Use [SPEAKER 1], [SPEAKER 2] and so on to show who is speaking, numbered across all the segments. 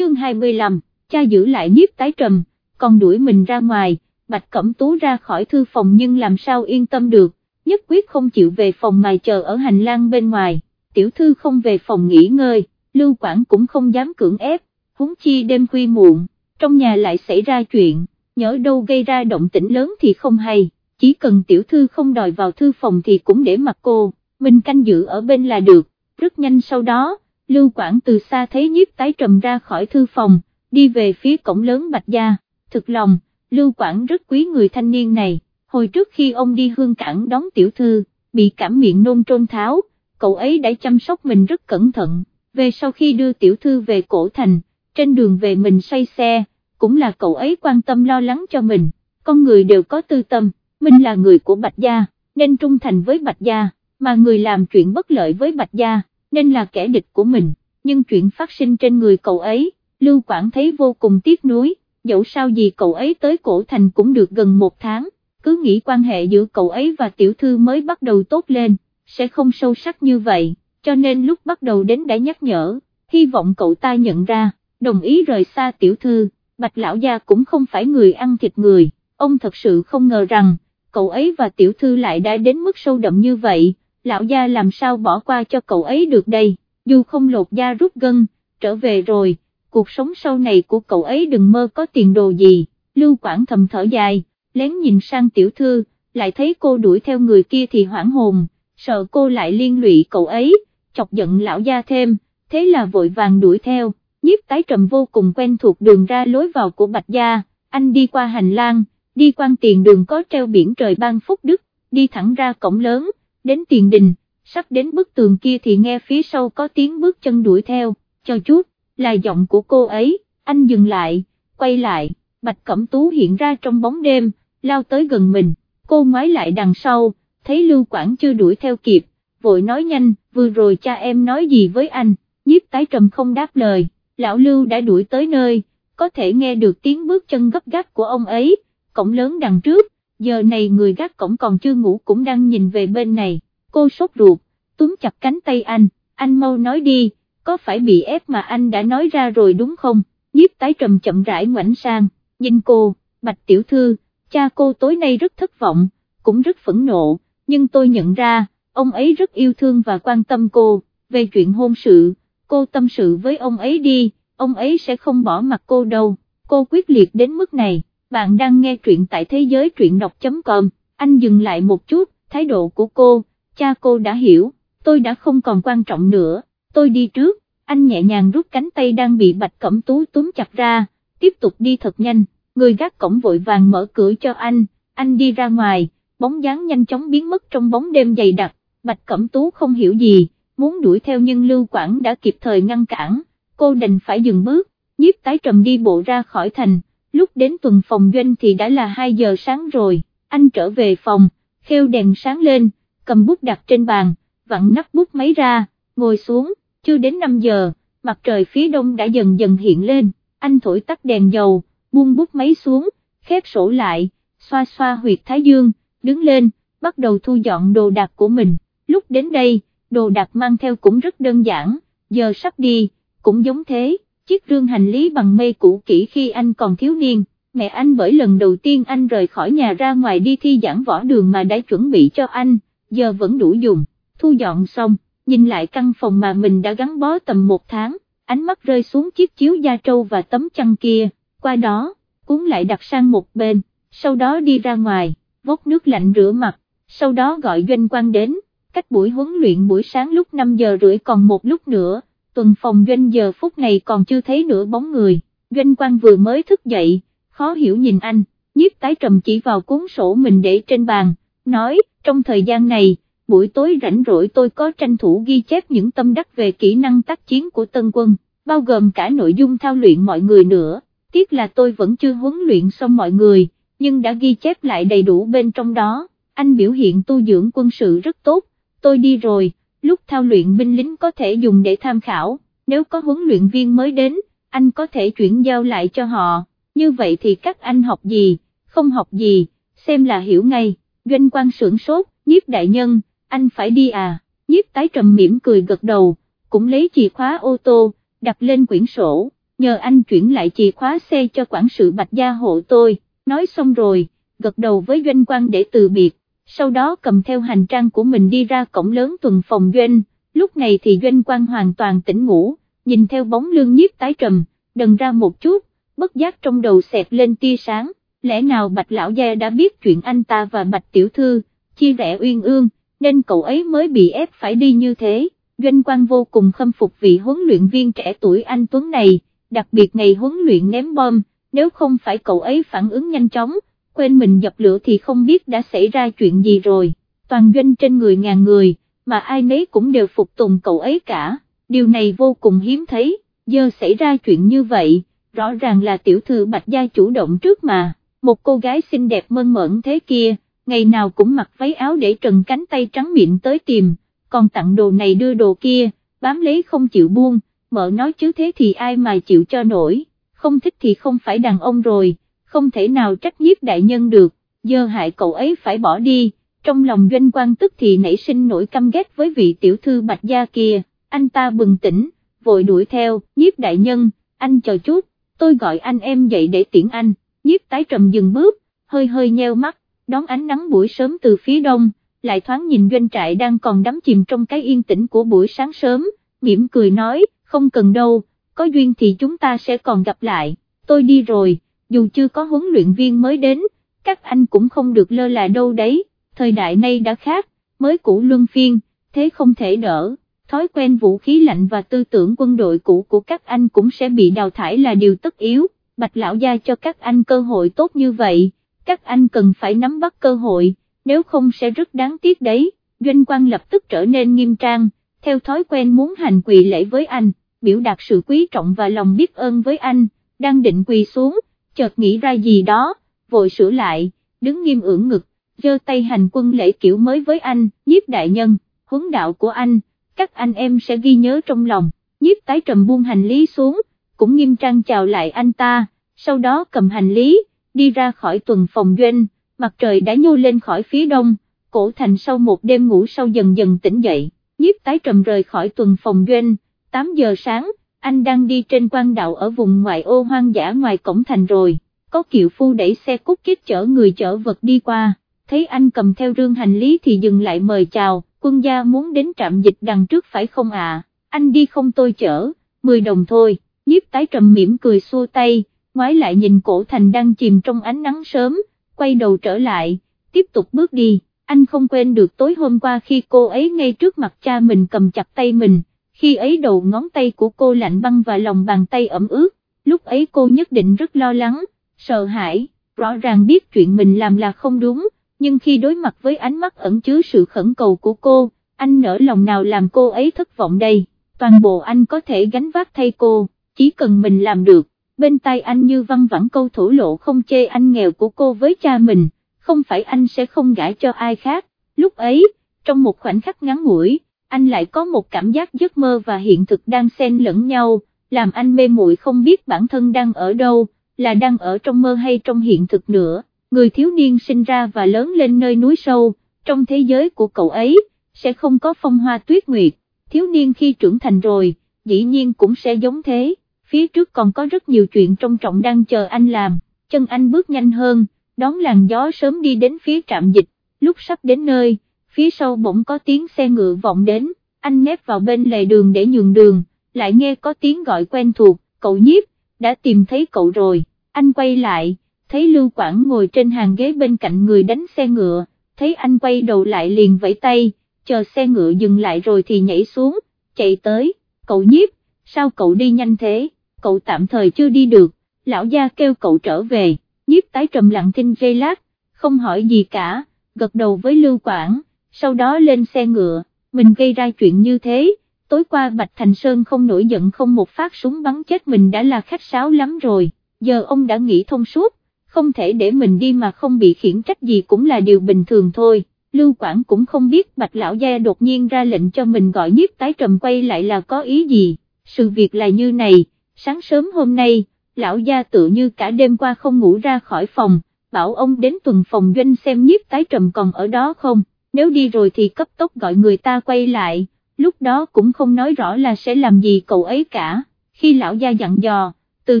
[SPEAKER 1] chương 25, cha giữ lại nhiếp tái trầm, còn đuổi mình ra ngoài, Bạch Cẩm Tú ra khỏi thư phòng nhưng làm sao yên tâm được, nhất quyết không chịu về phòng mà chờ ở hành lang bên ngoài, tiểu thư không về phòng nghỉ ngơi, Lưu Quảng cũng không dám cưỡng ép, huống chi đêm khuya muộn, trong nhà lại xảy ra chuyện, nhớ đâu gây ra động tĩnh lớn thì không hay, chỉ cần tiểu thư không đòi vào thư phòng thì cũng để mặc cô, mình canh giữ ở bên là được, rất nhanh sau đó, Lưu Quảng từ xa thấy nhiếp tái trầm ra khỏi thư phòng, đi về phía cổng lớn Bạch Gia, thực lòng, Lưu Quảng rất quý người thanh niên này, hồi trước khi ông đi hương cảng đón tiểu thư, bị cảm miệng nôn trôn tháo, cậu ấy đã chăm sóc mình rất cẩn thận, về sau khi đưa tiểu thư về cổ thành, trên đường về mình say xe, cũng là cậu ấy quan tâm lo lắng cho mình, con người đều có tư tâm, mình là người của Bạch Gia, nên trung thành với Bạch Gia, mà người làm chuyện bất lợi với Bạch Gia, nên là kẻ địch của mình, nhưng chuyện phát sinh trên người cậu ấy, Lưu Quảng thấy vô cùng tiếc nuối, dẫu sao gì cậu ấy tới cổ thành cũng được gần một tháng, cứ nghĩ quan hệ giữa cậu ấy và tiểu thư mới bắt đầu tốt lên, sẽ không sâu sắc như vậy, cho nên lúc bắt đầu đến đã nhắc nhở, hy vọng cậu ta nhận ra, đồng ý rời xa tiểu thư, bạch lão gia cũng không phải người ăn thịt người, ông thật sự không ngờ rằng, cậu ấy và tiểu thư lại đã đến mức sâu đậm như vậy, lão gia làm sao bỏ qua cho cậu ấy được đây, dù không lột da rút gân, trở về rồi, cuộc sống sau này của cậu ấy đừng mơ có tiền đồ gì, Lưu Quảng thầm thở dài, lén nhìn sang tiểu thư, lại thấy cô đuổi theo người kia thì hoảng hồn, sợ cô lại liên lụy cậu ấy, chọc giận lão gia thêm, thế là vội vàng đuổi theo, nhiếp tái trầm vô cùng quen thuộc đường ra lối vào của Bạch Gia, anh đi qua hành lang, đi quan tiền đường có treo biển trời ban phúc đức, đi thẳng ra cổng lớn, đến tiền đình, sắp đến bức tường kia thì nghe phía sau có tiếng bước chân đuổi theo, cho chút, là giọng của cô ấy, anh dừng lại, quay lại, Bạch Cẩm Tú hiện ra trong bóng đêm, lao tới gần mình, cô ngoái lại đằng sau, thấy Lưu Quảng chưa đuổi theo kịp, vội nói nhanh, vừa rồi cha em nói gì với anh, nhiếp tái trầm không đáp lời, lão Lưu đã đuổi tới nơi, có thể nghe được tiếng bước chân gấp gáp của ông ấy, cổng lớn đằng trước, giờ này người gác cổng còn chưa ngủ cũng đang nhìn về bên này, cô sốt ruột, túm chặt cánh tay anh, anh mau nói đi, có phải bị ép mà anh đã nói ra rồi đúng không, nhiếp tái trầm chậm rãi ngoảnh sang, nhìn cô, bạch tiểu thư, cha cô tối nay rất thất vọng, cũng rất phẫn nộ, nhưng tôi nhận ra, ông ấy rất yêu thương và quan tâm cô, về chuyện hôn sự, cô tâm sự với ông ấy đi, ông ấy sẽ không bỏ mặt cô đâu, cô quyết liệt đến mức này, bạn đang nghe truyện tại thế giới truyện đọc.com, anh dừng lại một chút, thái độ của cô, cha cô đã hiểu, tôi đã không còn quan trọng nữa, tôi đi trước, anh nhẹ nhàng rút cánh tay đang bị bạch cẩm tú túm chặt ra, tiếp tục đi thật nhanh, người gác cổng vội vàng mở cửa cho anh, anh đi ra ngoài, bóng dáng nhanh chóng biến mất trong bóng đêm dày đặc, bạch cẩm tú không hiểu gì, muốn đuổi theo nhưng Lưu Quảng đã kịp thời ngăn cản, cô đành phải dừng bước, nhiếp tái trầm đi bộ ra khỏi thành, lúc đến tuần phòng doanh thì đã là 2 giờ sáng rồi, anh trở về phòng, khêu đèn sáng lên, cầm bút đặt trên bàn, vặn nắp bút máy ra, ngồi xuống, chưa đến 5 giờ, mặt trời phía đông đã dần dần hiện lên, anh thổi tắt đèn dầu, buông bút máy xuống, khép sổ lại, xoa xoa huyệt thái dương, đứng lên, bắt đầu thu dọn đồ đạc của mình, lúc đến đây, đồ đạc mang theo cũng rất đơn giản, giờ sắp đi, cũng giống thế, chiếc rương hành lý bằng mây cũ kỹ khi anh còn thiếu niên, mẹ anh bởi lần đầu tiên anh rời khỏi nhà ra ngoài đi thi giảng võ đường mà đã chuẩn bị cho anh, giờ vẫn đủ dùng, thu dọn xong, nhìn lại căn phòng mà mình đã gắn bó tầm một tháng, ánh mắt rơi xuống chiếc chiếu da trâu và tấm chăn kia, qua đó, cuốn lại đặt sang một bên, sau đó đi ra ngoài, vốt nước lạnh rửa mặt, sau đó gọi doanh quan đến, cách buổi huấn luyện buổi sáng lúc 5 giờ rưỡi còn một lúc nữa, tuần phòng doanh giờ phút này còn chưa thấy nửa bóng người, doanh quan vừa mới thức dậy, khó hiểu nhìn anh, nhiếp tái trầm chỉ vào cuốn sổ mình để trên bàn, nói, trong thời gian này, buổi tối rảnh rỗi tôi có tranh thủ ghi chép những tâm đắc về kỹ năng tác chiến của tân quân, bao gồm cả nội dung thao luyện mọi người nữa, tiếc là tôi vẫn chưa huấn luyện xong mọi người, nhưng đã ghi chép lại đầy đủ bên trong đó, anh biểu hiện tu dưỡng quân sự rất tốt, tôi đi rồi, lúc thao luyện binh lính có thể dùng để tham khảo, nếu có huấn luyện viên mới đến, anh có thể chuyển giao lại cho họ, như vậy thì các anh học gì, không học gì, xem là hiểu ngay, doanh quan sưởng sốt, nhiếp đại nhân, anh phải đi à, nhiếp tái trầm mỉm cười gật đầu, cũng lấy chìa khóa ô tô, đặt lên quyển sổ, nhờ anh chuyển lại chìa khóa xe cho quản sự Bạch Gia hộ tôi, nói xong rồi, gật đầu với doanh quan để từ biệt, sau đó cầm theo hành trang của mình đi ra cổng lớn tuần phòng doanh, lúc này thì doanh quan hoàn toàn tỉnh ngủ, nhìn theo bóng lương nhiếp tái trầm, đần ra một chút, bất giác trong đầu xẹt lên tia sáng, lẽ nào Bạch Lão Gia đã biết chuyện anh ta và Bạch Tiểu Thư, chia rẽ uyên ương, nên cậu ấy mới bị ép phải đi như thế, doanh quan vô cùng khâm phục vị huấn luyện viên trẻ tuổi anh Tuấn này, đặc biệt ngày huấn luyện ném bom, nếu không phải cậu ấy phản ứng nhanh chóng, quên mình dập lửa thì không biết đã xảy ra chuyện gì rồi, toàn doanh trên người ngàn người, mà ai nấy cũng đều phục tùng cậu ấy cả, điều này vô cùng hiếm thấy, giờ xảy ra chuyện như vậy, rõ ràng là tiểu thư Bạch Gia chủ động trước mà, một cô gái xinh đẹp mơn mởn thế kia, ngày nào cũng mặc váy áo để trần cánh tay trắng miệng tới tìm, còn tặng đồ này đưa đồ kia, bám lấy không chịu buông, mợ nói chứ thế thì ai mà chịu cho nổi, không thích thì không phải đàn ông rồi, không thể nào trách nhiếp đại nhân được, giờ hại cậu ấy phải bỏ đi, trong lòng doanh quan tức thì nảy sinh nỗi căm ghét với vị tiểu thư bạch gia kia, anh ta bừng tỉnh, vội đuổi theo, nhiếp đại nhân, anh chờ chút, tôi gọi anh em dậy để tiễn anh, nhiếp tái trầm dừng bước, hơi hơi nheo mắt, đón ánh nắng buổi sớm từ phía đông, lại thoáng nhìn doanh trại đang còn đắm chìm trong cái yên tĩnh của buổi sáng sớm, mỉm cười nói, không cần đâu, có duyên thì chúng ta sẽ còn gặp lại, tôi đi rồi, dù chưa có huấn luyện viên mới đến, các anh cũng không được lơ là đâu đấy, thời đại nay đã khác, mới cũ luân phiên, thế không thể đỡ, thói quen vũ khí lạnh và tư tưởng quân đội cũ của các anh cũng sẽ bị đào thải là điều tất yếu, bạch lão gia cho các anh cơ hội tốt như vậy, các anh cần phải nắm bắt cơ hội, nếu không sẽ rất đáng tiếc đấy, doanh quan lập tức trở nên nghiêm trang, theo thói quen muốn hành quỳ lễ với anh, biểu đạt sự quý trọng và lòng biết ơn với anh, đang định quỳ xuống, chợt nghĩ ra gì đó, vội sửa lại, đứng nghiêm ưỡng ngực, giơ tay hành quân lễ kiểu mới với anh, nhiếp đại nhân, huấn đạo của anh, các anh em sẽ ghi nhớ trong lòng, nhiếp tái trầm buông hành lý xuống, cũng nghiêm trang chào lại anh ta, sau đó cầm hành lý, đi ra khỏi tuần phòng doanh, mặt trời đã nhô lên khỏi phía đông, cổ thành sau một đêm ngủ sâu dần dần tỉnh dậy, nhiếp tái trầm rời khỏi tuần phòng doanh, 8 giờ sáng, anh đang đi trên quan đạo ở vùng ngoại ô hoang dã ngoài cổng thành rồi, có kiệu phu đẩy xe cút kít chở người chở vật đi qua, thấy anh cầm theo rương hành lý thì dừng lại mời chào, quân gia muốn đến trạm dịch đằng trước phải không à, anh đi không tôi chở, 10 đồng thôi, nhiếp tái trầm mỉm cười xua tay, ngoái lại nhìn cổ thành đang chìm trong ánh nắng sớm, quay đầu trở lại, tiếp tục bước đi, anh không quên được tối hôm qua khi cô ấy ngay trước mặt cha mình cầm chặt tay mình, khi ấy đầu ngón tay của cô lạnh băng và lòng bàn tay ẩm ướt, lúc ấy cô nhất định rất lo lắng, sợ hãi, rõ ràng biết chuyện mình làm là không đúng, nhưng khi đối mặt với ánh mắt ẩn chứa sự khẩn cầu của cô, anh nỡ lòng nào làm cô ấy thất vọng đây, toàn bộ anh có thể gánh vác thay cô, chỉ cần mình làm được, bên tai anh như văng vẳng câu thổ lộ không chê anh nghèo của cô với cha mình, không phải anh sẽ không gãi cho ai khác, lúc ấy, trong một khoảnh khắc ngắn ngủi, anh lại có một cảm giác giấc mơ và hiện thực đang xen lẫn nhau, làm anh mê muội không biết bản thân đang ở đâu, là đang ở trong mơ hay trong hiện thực nữa, người thiếu niên sinh ra và lớn lên nơi núi sâu, trong thế giới của cậu ấy, sẽ không có phong hoa tuyết nguyệt, thiếu niên khi trưởng thành rồi, dĩ nhiên cũng sẽ giống thế, phía trước còn có rất nhiều chuyện trong trọng đang chờ anh làm, chân anh bước nhanh hơn, đón làn gió sớm đi đến phía trạm dịch, lúc sắp đến nơi, phía sau bỗng có tiếng xe ngựa vọng đến, anh nép vào bên lề đường để nhường đường, lại nghe có tiếng gọi quen thuộc, cậu nhiếp, đã tìm thấy cậu rồi, anh quay lại, thấy Lưu Quảng ngồi trên hàng ghế bên cạnh người đánh xe ngựa, thấy anh quay đầu lại liền vẫy tay, chờ xe ngựa dừng lại rồi thì nhảy xuống, chạy tới, cậu nhiếp, sao cậu đi nhanh thế, cậu tạm thời chưa đi được, lão gia kêu cậu trở về, nhiếp tái trầm lặng thinh giây lát, không hỏi gì cả, gật đầu với Lưu Quảng sau đó lên xe ngựa, mình gây ra chuyện như thế, tối qua Bạch Thành Sơn không nổi giận không một phát súng bắn chết mình đã là khách sáo lắm rồi, giờ ông đã nghĩ thông suốt, không thể để mình đi mà không bị khiển trách gì cũng là điều bình thường thôi. Lưu Quảng cũng không biết Bạch Lão Gia đột nhiên ra lệnh cho mình gọi nhiếp tái trầm quay lại là có ý gì, sự việc là như này, sáng sớm hôm nay, Lão Gia tự như cả đêm qua không ngủ ra khỏi phòng, bảo ông đến tuần phòng doanh xem nhiếp tái trầm còn ở đó không, nếu đi rồi thì cấp tốc gọi người ta quay lại, lúc đó cũng không nói rõ là sẽ làm gì cậu ấy cả, khi lão gia dặn dò, từ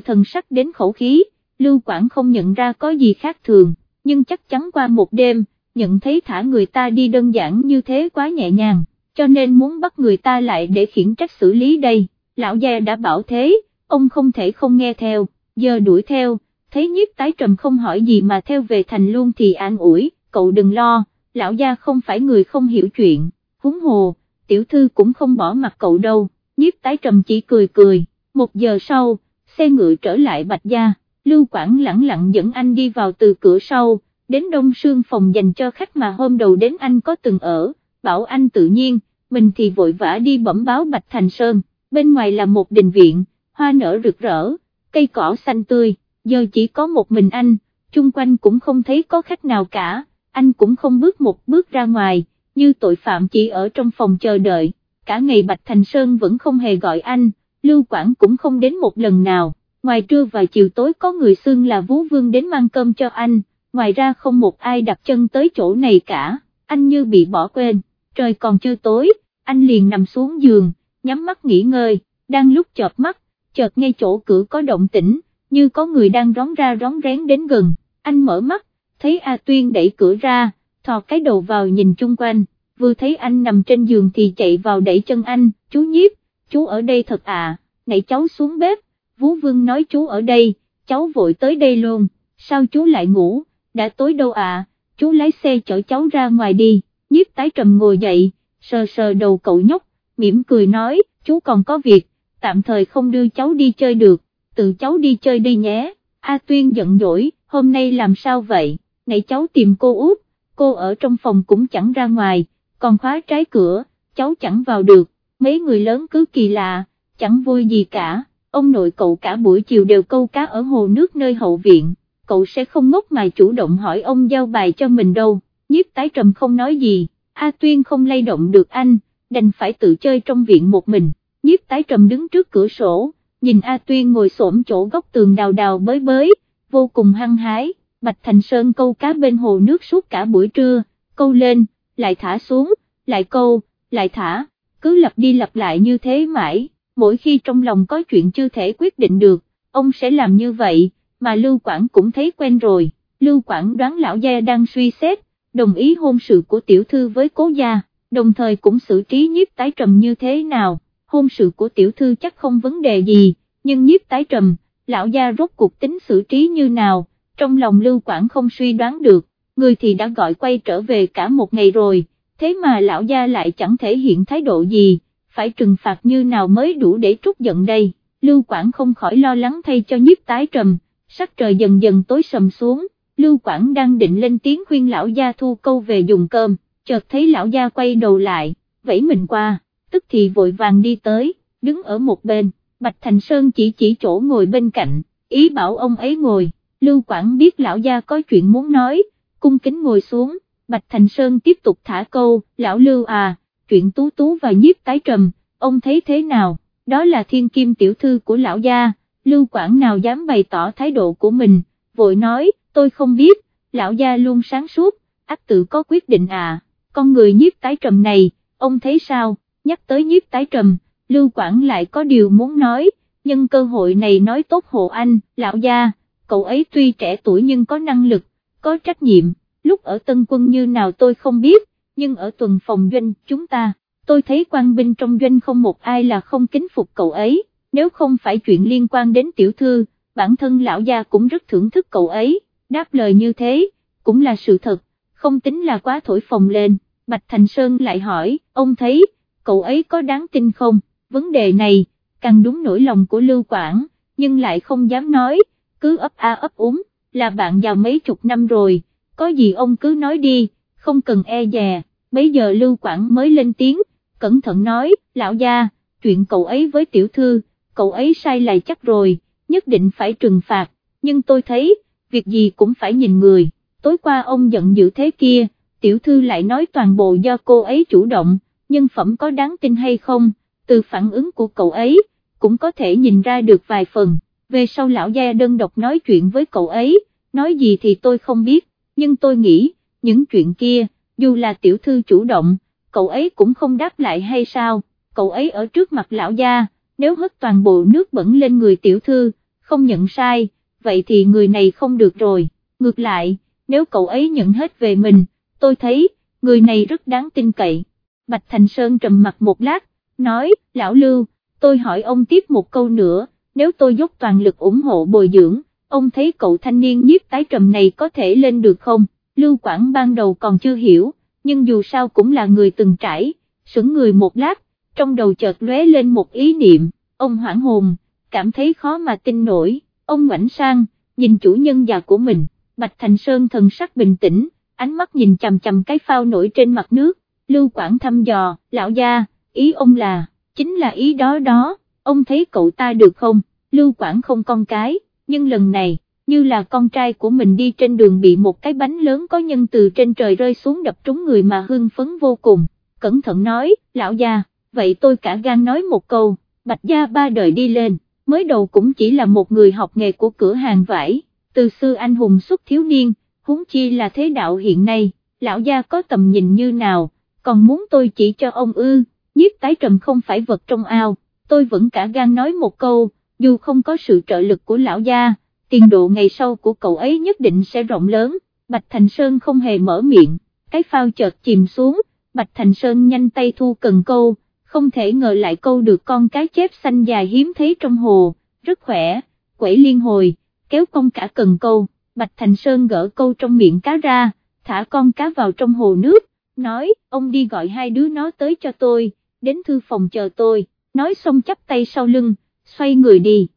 [SPEAKER 1] thần sắc đến khẩu khí, Lưu Quảng không nhận ra có gì khác thường, nhưng chắc chắn qua một đêm, nhận thấy thả người ta đi đơn giản như thế quá nhẹ nhàng, cho nên muốn bắt người ta lại để khiển trách xử lý đây, lão gia đã bảo thế, ông không thể không nghe theo, giờ đuổi theo, thấy nhiếp tái trầm không hỏi gì mà theo về thành luôn thì an ủi, cậu đừng lo, lão gia không phải người không hiểu chuyện, húng hồ, tiểu thư cũng không bỏ mặt cậu đâu, nhiếp tái trầm chỉ cười cười, một giờ sau, xe ngựa trở lại bạch gia, Lưu Quảng lẳng lặng dẫn anh đi vào từ cửa sau, đến đông sương phòng dành cho khách mà hôm đầu đến anh có từng ở, bảo anh tự nhiên, mình thì vội vã đi bẩm báo Bạch Thành Sơn, bên ngoài là một đình viện, hoa nở rực rỡ, cây cỏ xanh tươi, giờ chỉ có một mình anh, chung quanh cũng không thấy có khách nào cả, anh cũng không bước một bước ra ngoài, như tội phạm chỉ ở trong phòng chờ đợi, cả ngày Bạch Thành Sơn vẫn không hề gọi anh, Lưu Quảng cũng không đến một lần nào, ngoài trưa và chiều tối có người xưng là Vú Vương đến mang cơm cho anh, ngoài ra không một ai đặt chân tới chỗ này cả, anh như bị bỏ quên, trời còn chưa tối, anh liền nằm xuống giường, nhắm mắt nghỉ ngơi, đang lúc chợp mắt, chợt ngay chỗ cửa có động tĩnh, như có người đang rón ra rón rén đến gần, anh mở mắt, thấy A Tuyên đẩy cửa ra, thò cái đầu vào nhìn chung quanh, vừa thấy anh nằm trên giường thì chạy vào đẩy chân anh, chú nhiếp, chú ở đây thật à, nãy cháu xuống bếp, Vú Vương nói chú ở đây, cháu vội tới đây luôn, sao chú lại ngủ, đã tối đâu à, chú lái xe chở cháu ra ngoài đi, nhiếp tái trầm ngồi dậy, sờ sờ đầu cậu nhóc, mỉm cười nói, chú còn có việc, tạm thời không đưa cháu đi chơi được, tự cháu đi chơi đi nhé, A Tuyên giận dỗi, hôm nay làm sao vậy, nãy cháu tìm cô út, cô ở trong phòng cũng chẳng ra ngoài, còn khóa trái cửa, cháu chẳng vào được, mấy người lớn cứ kỳ lạ, chẳng vui gì cả, ông nội cậu cả buổi chiều đều câu cá ở hồ nước nơi hậu viện, cậu sẽ không ngốc mà chủ động hỏi ông giao bài cho mình đâu, nhiếp tái trầm không nói gì, A Tuyên không lay động được anh, đành phải tự chơi trong viện một mình, nhiếp tái trầm đứng trước cửa sổ, nhìn A Tuyên ngồi xổm chỗ góc tường đào đào bới bới, vô cùng hăng hái, Bạch Thành Sơn câu cá bên hồ nước suốt cả buổi trưa, câu lên, lại thả xuống, lại câu, lại thả, cứ lặp đi lặp lại như thế mãi, mỗi khi trong lòng có chuyện chưa thể quyết định được, ông sẽ làm như vậy, mà Lưu Quảng cũng thấy quen rồi, Lưu Quảng đoán lão gia đang suy xét, đồng ý hôn sự của tiểu thư với cố gia, đồng thời cũng xử trí nhiếp tái trầm như thế nào, hôn sự của tiểu thư chắc không vấn đề gì, nhưng nhiếp tái trầm, lão gia rốt cuộc tính xử trí như nào, trong lòng Lưu Quảng không suy đoán được, người thì đã gọi quay trở về cả một ngày rồi, thế mà lão gia lại chẳng thể hiện thái độ gì, phải trừng phạt như nào mới đủ để trút giận đây, Lưu Quảng không khỏi lo lắng thay cho nhiếp tái trầm, sắc trời dần dần tối sầm xuống, Lưu Quảng đang định lên tiếng khuyên lão gia thu câu về dùng cơm, chợt thấy lão gia quay đầu lại, vẫy mình qua, tức thì vội vàng đi tới, đứng ở một bên, Bạch Thành Sơn chỉ chỉ chỗ ngồi bên cạnh, ý bảo ông ấy ngồi, Lưu Quảng biết lão gia có chuyện muốn nói, cung kính ngồi xuống, Bạch Thành Sơn tiếp tục thả câu, lão Lưu à, chuyện tú tú và nhiếp tái trầm, ông thấy thế nào, đó là thiên kim tiểu thư của lão gia, Lưu Quảng nào dám bày tỏ thái độ của mình, vội nói, tôi không biết, lão gia luôn sáng suốt, ác tự có quyết định à, con người nhiếp tái trầm này, ông thấy sao, nhắc tới nhiếp tái trầm, Lưu Quảng lại có điều muốn nói, nhưng cơ hội này nói tốt hộ anh, lão gia, cậu ấy tuy trẻ tuổi nhưng có năng lực, có trách nhiệm, lúc ở tân quân như nào tôi không biết, nhưng ở tuần phòng doanh chúng ta, tôi thấy quan binh trong doanh không một ai là không kính phục cậu ấy, nếu không phải chuyện liên quan đến tiểu thư, bản thân lão gia cũng rất thưởng thức cậu ấy, đáp lời như thế, cũng là sự thật, không tính là quá thổi phồng lên, Bạch Thành Sơn lại hỏi, ông thấy, cậu ấy có đáng tin không, vấn đề này, càng đúng nỗi lòng của Lưu Quảng, nhưng lại không dám nói, cứ ấp a ấp úng, là bạn già mấy chục năm rồi, có gì ông cứ nói đi, không cần e dè, bây giờ Lưu Quảng mới lên tiếng, cẩn thận nói, lão gia, chuyện cậu ấy với tiểu thư, cậu ấy sai lại chắc rồi, nhất định phải trừng phạt, nhưng tôi thấy, việc gì cũng phải nhìn người, tối qua ông giận dữ thế kia, tiểu thư lại nói toàn bộ do cô ấy chủ động, nhân phẩm có đáng tin hay không, từ phản ứng của cậu ấy, cũng có thể nhìn ra được vài phần, về sau lão gia đơn độc nói chuyện với cậu ấy, nói gì thì tôi không biết, nhưng tôi nghĩ, những chuyện kia, dù là tiểu thư chủ động, cậu ấy cũng không đáp lại hay sao, cậu ấy ở trước mặt lão gia, nếu hất toàn bộ nước bẩn lên người tiểu thư, không nhận sai, vậy thì người này không được rồi, ngược lại, nếu cậu ấy nhận hết về mình, tôi thấy, người này rất đáng tin cậy. Bạch Thành Sơn trầm mặt một lát, nói, lão Lưu, tôi hỏi ông tiếp một câu nữa, nếu tôi dốc toàn lực ủng hộ bồi dưỡng, ông thấy cậu thanh niên nhiếp tái trầm này có thể lên được không? Lưu Quảng ban đầu còn chưa hiểu, nhưng dù sao cũng là người từng trải, sững người một lát, trong đầu chợt lóe lên một ý niệm, ông hoảng hồn, cảm thấy khó mà tin nổi, ông ngoảnh sang, nhìn chủ nhân già của mình, Bạch Thành Sơn thần sắc bình tĩnh, ánh mắt nhìn chằm chằm cái phao nổi trên mặt nước, Lưu Quảng thăm dò, lão gia, ý ông là, chính là ý đó đó, ông thấy cậu ta được không, Lưu Quảng không con cái, nhưng lần này, như là con trai của mình đi trên đường bị một cái bánh lớn có nhân từ trên trời rơi xuống đập trúng người mà hưng phấn vô cùng, cẩn thận nói, lão gia, vậy tôi cả gan nói một câu, bạch gia ba đời đi lên, mới đầu cũng chỉ là một người học nghề của cửa hàng vải, từ xưa anh hùng xuất thiếu niên, huống chi là thế đạo hiện nay, lão gia có tầm nhìn như nào, còn muốn tôi chỉ cho ông ư, nhiếp tái trầm không phải vật trong ao, tôi vẫn cả gan nói một câu, dù không có sự trợ lực của lão gia, tiền độ ngày sau của cậu ấy nhất định sẽ rộng lớn, Bạch Thành Sơn không hề mở miệng, cái phao chợt chìm xuống, Bạch Thành Sơn nhanh tay thu cần câu, không thể ngờ lại câu được con cá chép xanh dài hiếm thấy trong hồ, rất khỏe, quẩy liên hồi, kéo con cả cần câu, Bạch Thành Sơn gỡ câu trong miệng cá ra, thả con cá vào trong hồ nước, nói, ông đi gọi hai đứa nó tới cho tôi, đến thư phòng chờ tôi, nói xong chắp tay sau lưng, xoay người đi.